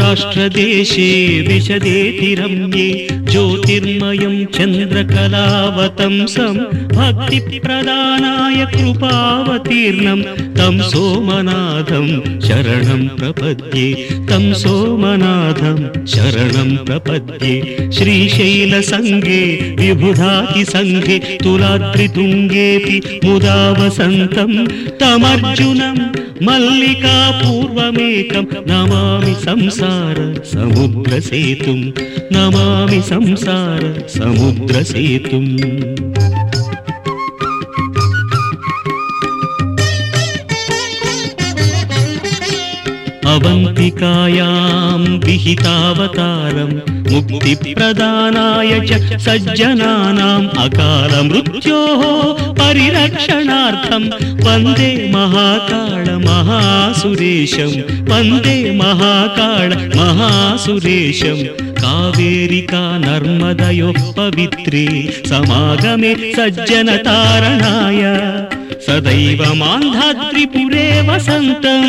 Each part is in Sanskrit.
राष्ट्रदेशे विशदेतिरम्ये ज्योतिर्मयं चन्द्रकलावतंसं भक्तिप्रदानाय कृपावतीर्णं तं सोमनाथं शरणं प्रपद्ये तं सोमनाथं शरणं प्रपद्ये। श्रीशैलसङ्गे विबुधातिसङ्गे तुलाद्रितुङ्गेऽपि मुदा वसन्तं तमर्जुनं मल्लिकापूर्वमेकं नमामि संसार समुद्रसेतुं नमामि संसार समुद्रसेतुम् अवन्तिकायां विहितावतारं मुक्तिप्रदानाय च सज्जनानाम् अकालमृत्योः परिरक्षणार्थं वन्दे महाकाळ महासुरेशं वन्दे महाकाळ महासुरेशं। कावेरिका नर्मदयोः पवित्रे समागमे सज्जनतारणाय సదైవమాంధాత్రిపురే వసంతం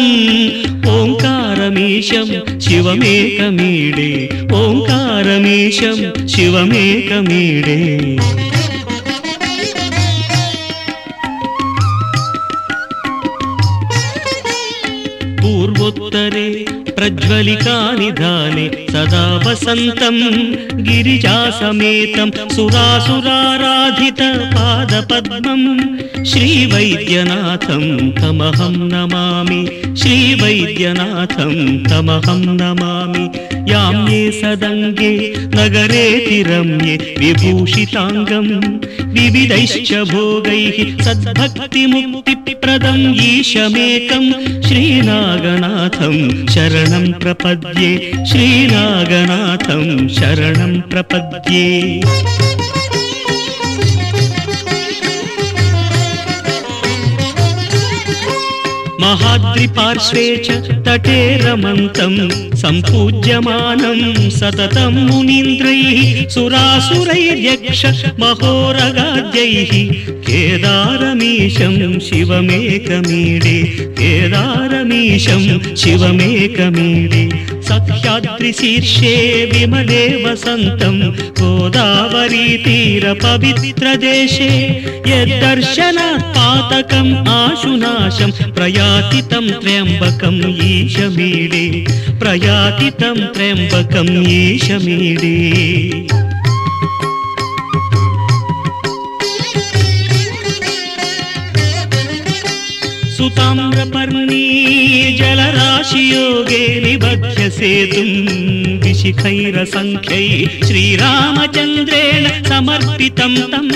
ఓంకారమీశం శివమేకమీడే ఓంకారమీశం శివమేకమీడే పూర్వోత్తరే प्रज्वलिकानिधाने सदा वसन्तं गिरिजासमेतं सुरासुराराधित पादपद्मं श्रीवैद्यनाथं तमहं नमामि श्रीवैद्यनाथं तमहं नमामि। याम्ये सदङ्गे नगरेतिरम्ये विभूषिताङ्गं विविधैश्च भोगैः सद्भक्तिमुक्तिप्रदम् ईशमेकं श्रीनागनाथं शरणं प्रपद्ये श्रीनागनाथं शरणं प्रपद्ये महाद्रिपार्श्वे च तटे रमन्तं सम्पूज्यमानं सततं मुनीन्द्रैः सुरासुरैर्यक्ष महोरगाद्यैः केदारमीशं शिवमेकमीडे केदारमीशं शिवमेकमीडे सख्याद्रिशीर्षे विमले वसन्तं गोदावरीतीरपवित्रदेशे यद्दर्शनात् पातकम् आशुनाशं प्रयाति तं त्र्यम्बकम् ईशमीडे प्रयाति तं त्र्यम्बकम् ईशमीडे सुताम्रपर्णी जलराशियोगे निबध्य सेतुं विशिखैरसङ्ख्यै श्रीरामचन्द्रेण समर्पितं तं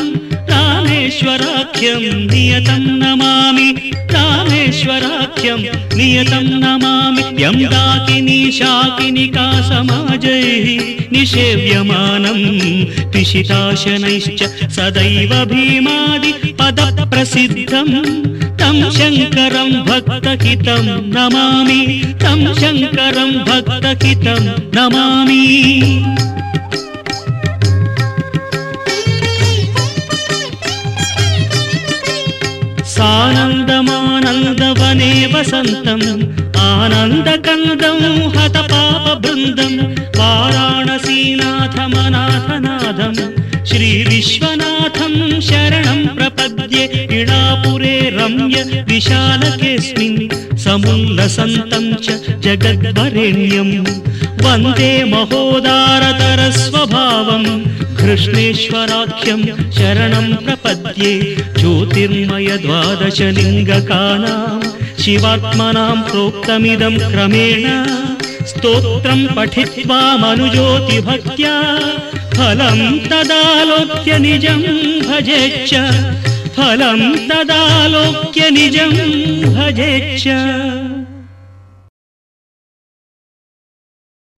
रामेश्वराख्यं नियतं नमामि रामेश्वराख्यं नियतं नमामि। यं दाकिनी शाकिनिका समाजैः निषेव्यमानं पिशिताशनैश्च सदैव తం శంకరం భక్తహితం నమామి. తం శంకరం భక్తహితం నమామి. సానందమానందవనే వసంతం ఆనందకందం హత పాప బృందం వారాణసీనాథమనాథనాథం శ్రీ విశ్వనాథం శరణం इडापुरे रम्य विशालकेऽस्मिन् समुल्लसन्तं च जगद्वरेण्यं वन्दे महोदारतरस्वभावं कृष्णेश्वराख्यं शरणं प्रपद्ये ज्योतिर्मय द्वादशलिङ्गकानां शिवात्मनां प्रोक्तमिदं क्रमेण स्तोत्रं पठित्वा मनुज्योतिभक्त्या फलं तदालोक्य निजं भजेच्च फलं तदालोक्य निजं भजेच्च